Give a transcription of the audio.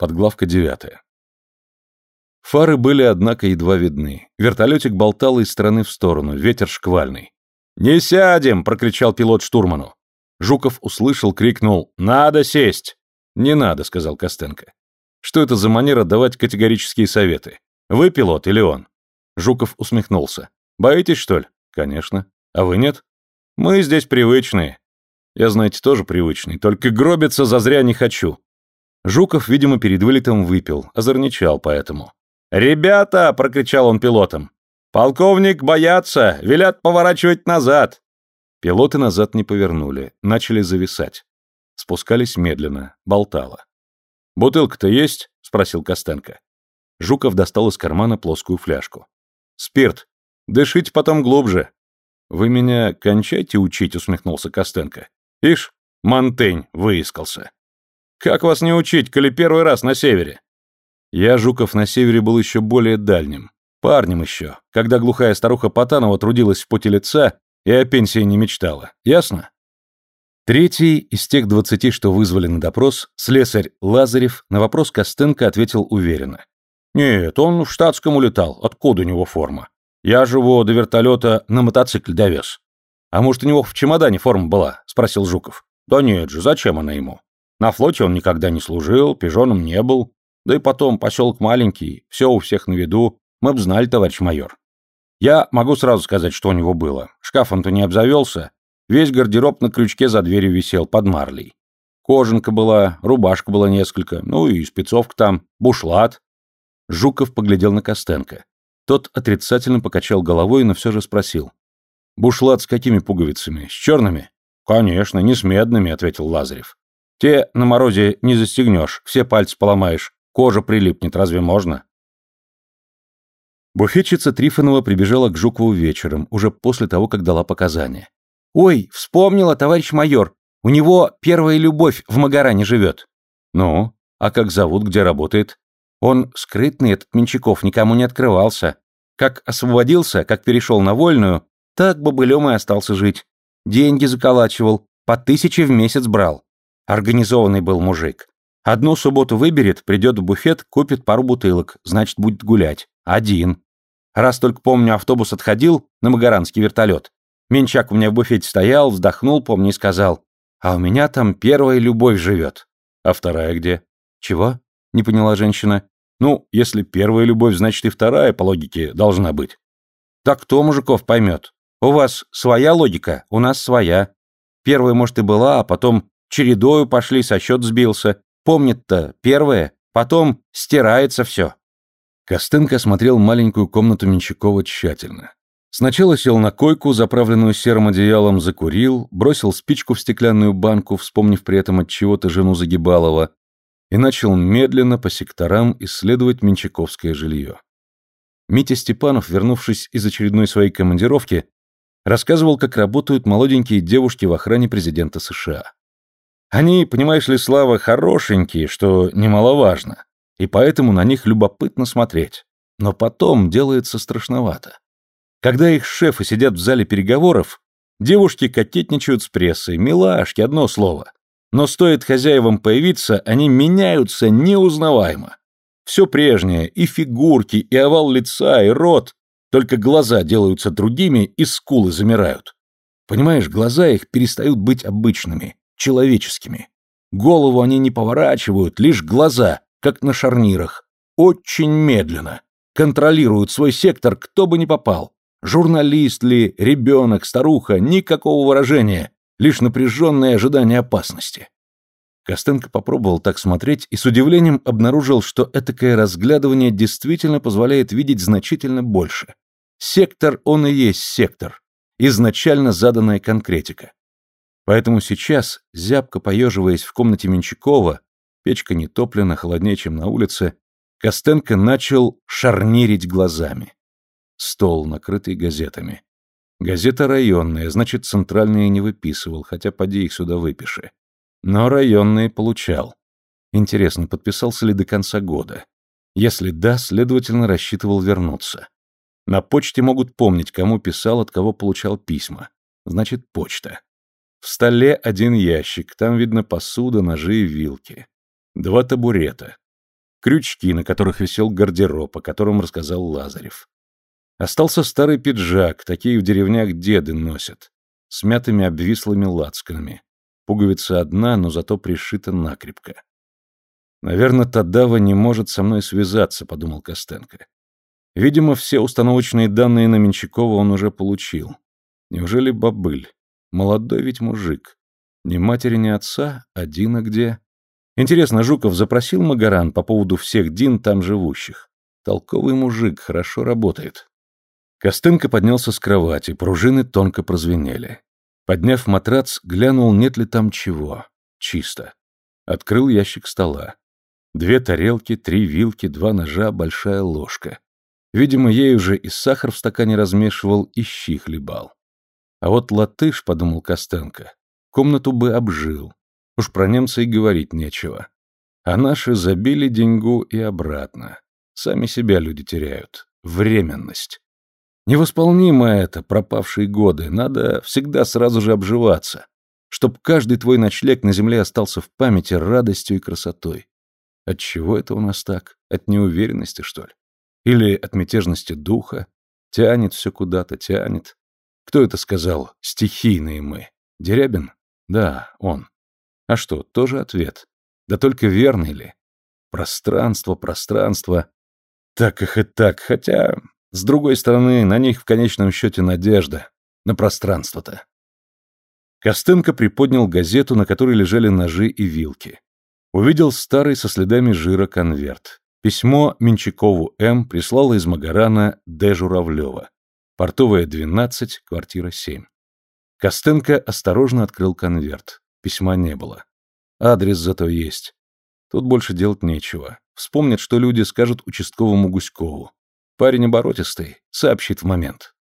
Подглавка девятая. Фары были, однако, едва видны. Вертолетик болтал из стороны в сторону, ветер шквальный. «Не сядем!» — прокричал пилот штурману. Жуков услышал, крикнул «Надо сесть!» «Не надо», — сказал Костенко. «Что это за манера давать категорические советы? Вы пилот или он?» Жуков усмехнулся. «Боитесь, что ли?» «Конечно. А вы нет?» «Мы здесь привычные». «Я, знаете, тоже привычный, только гробиться зазря не хочу». Жуков, видимо, перед вылетом выпил, озорничал поэтому. «Ребята!» — прокричал он пилотам. «Полковник боятся! Велят поворачивать назад!» Пилоты назад не повернули, начали зависать. Спускались медленно, болтало. «Бутылка-то есть?» — спросил Костенко. Жуков достал из кармана плоскую фляжку. «Спирт. Дышите потом глубже». «Вы меня кончайте учить», — усмехнулся Костенко. «Ишь, Монтень выискался». «Как вас не учить, коли первый раз на севере?» Я, Жуков, на севере был еще более дальним. Парнем еще, когда глухая старуха Потанова трудилась в поте лица и о пенсии не мечтала. Ясно? Третий из тех двадцати, что вызвали на допрос, слесарь Лазарев, на вопрос Костенко ответил уверенно. «Нет, он в штатском улетал. Откуда у него форма? Я его до вертолета на мотоцикле довез». «А может, у него в чемодане форма была?» – спросил Жуков. «Да нет же, зачем она ему? На флоте он никогда не служил, пижоном не был. Да и потом, поселок маленький, все у всех на виду. Мы б знали, товарищ майор. Я могу сразу сказать, что у него было. Шкаф он-то не обзавелся. Весь гардероб на крючке за дверью висел, под марлей. Кожанка была, рубашка была несколько, ну и спецовка там, бушлат. Жуков поглядел на Костенко. Тот отрицательно покачал головой, но все же спросил. «Бушлат с какими пуговицами? С черными?» «Конечно, не с медными», — ответил Лазарев. «Те на морозе не застегнешь, все пальцы поломаешь, кожа прилипнет, разве можно?» Буфетчица Трифонова прибежала к Жукову вечером, уже после того, как дала показания. «Ой, вспомнила, товарищ майор, у него первая любовь в Магаране живет». «Ну, а как зовут, где работает?» Он скрытный, этот Менчаков, никому не открывался. Как освободился, как перешел на вольную, так бобылем и остался жить. Деньги заколачивал, по тысяче в месяц брал. Организованный был мужик. Одну субботу выберет, придет в буфет, купит пару бутылок, значит, будет гулять. Один. Раз только помню, автобус отходил на Магаранский вертолет. Менчак у меня в буфете стоял, вздохнул, помню, и сказал, «А у меня там первая любовь живет». «А вторая где?» «Чего?» — не поняла женщина. «Ну, если первая любовь, значит и вторая, по логике, должна быть». «Так кто мужиков поймет? У вас своя логика, у нас своя. Первая, может, и была, а потом чередою пошли, со счет сбился. Помнит-то первая, потом стирается все». Костенко осмотрел маленькую комнату Менчакова тщательно. Сначала сел на койку, заправленную серым одеялом, закурил, бросил спичку в стеклянную банку, вспомнив при этом от чего-то жену Загибалова, и начал медленно по секторам исследовать менчаковское жилье. Митя Степанов, вернувшись из очередной своей командировки, рассказывал, как работают молоденькие девушки в охране президента США. Они, понимаешь ли, Слава, хорошенькие, что немаловажно и поэтому на них любопытно смотреть. Но потом делается страшновато. Когда их шефы сидят в зале переговоров, девушки кокетничают с прессой, милашки, одно слово. Но стоит хозяевам появиться, они меняются неузнаваемо. Все прежнее, и фигурки, и овал лица, и рот, только глаза делаются другими, и скулы замирают. Понимаешь, глаза их перестают быть обычными, человеческими. Голову они не поворачивают, лишь глаза, как на шарнирах. Очень медленно. Контролируют свой сектор, кто бы ни попал. Журналист ли, ребенок, старуха, никакого выражения, лишь напряженное ожидание опасности. Костенко попробовал так смотреть и с удивлением обнаружил, что этакое разглядывание действительно позволяет видеть значительно больше. Сектор он и есть сектор. Изначально заданная конкретика. Поэтому сейчас, зябко поеживаясь в комнате Менчакова, печка не топлена, холоднее, чем на улице, Костенко начал шарнирить глазами. Стол, накрытый газетами. Газета районная, значит, центральные не выписывал, хотя поди их сюда выпиши. Но районные получал. Интересно, подписался ли до конца года? Если да, следовательно, рассчитывал вернуться. На почте могут помнить, кому писал, от кого получал письма. Значит, почта. В столе один ящик, там видно посуда, ножи и вилки. Два табурета. крючки, на которых висел гардероб, о котором рассказал Лазарев. Остался старый пиджак, такие в деревнях деды носят, с мятыми обвислыми лацканами. Пуговица одна, но зато пришита накрепко. «Наверное, Тадава не может со мной связаться», — подумал Костенко. Видимо, все установочные данные на Менчакова он уже получил. Неужели бобыль? Молодой ведь мужик. Ни матери, ни отца, а Дина где? Интересно, Жуков запросил Магаран по поводу всех Дин там живущих. Толковый мужик, хорошо работает. Костенко поднялся с кровати, пружины тонко прозвенели. Подняв матрац, глянул, нет ли там чего. Чисто. Открыл ящик стола. Две тарелки, три вилки, два ножа, большая ложка. Видимо, ей уже и сахар в стакане размешивал, и щи хлебал. А вот латыш, подумал Костенко, комнату бы обжил. Уж про немца и говорить нечего. А наши забили деньгу и обратно. Сами себя люди теряют. Временность. Невосполнимо это, пропавшие годы. Надо всегда сразу же обживаться. Чтоб каждый твой ночлег на земле остался в памяти радостью и красотой. От чего это у нас так? От неуверенности, что ли? Или от мятежности духа? Тянет все куда-то, тянет. Кто это сказал? Стихийные мы. Дерябин? Да, он. А что, тоже ответ. Да только верный ли? Пространство, пространство. Так их и так, хотя, с другой стороны, на них в конечном счете надежда. На пространство-то. Костенко приподнял газету, на которой лежали ножи и вилки. Увидел старый со следами жира конверт. Письмо Менчакову М. прислала из Магарана Д. Журавлева. Портовая, 12, квартира 7. Костенко осторожно открыл конверт. Письма не было. Адрес зато есть. Тут больше делать нечего. Вспомнят, что люди скажут участковому Гуськову. Парень оборотистый, сообщит в момент.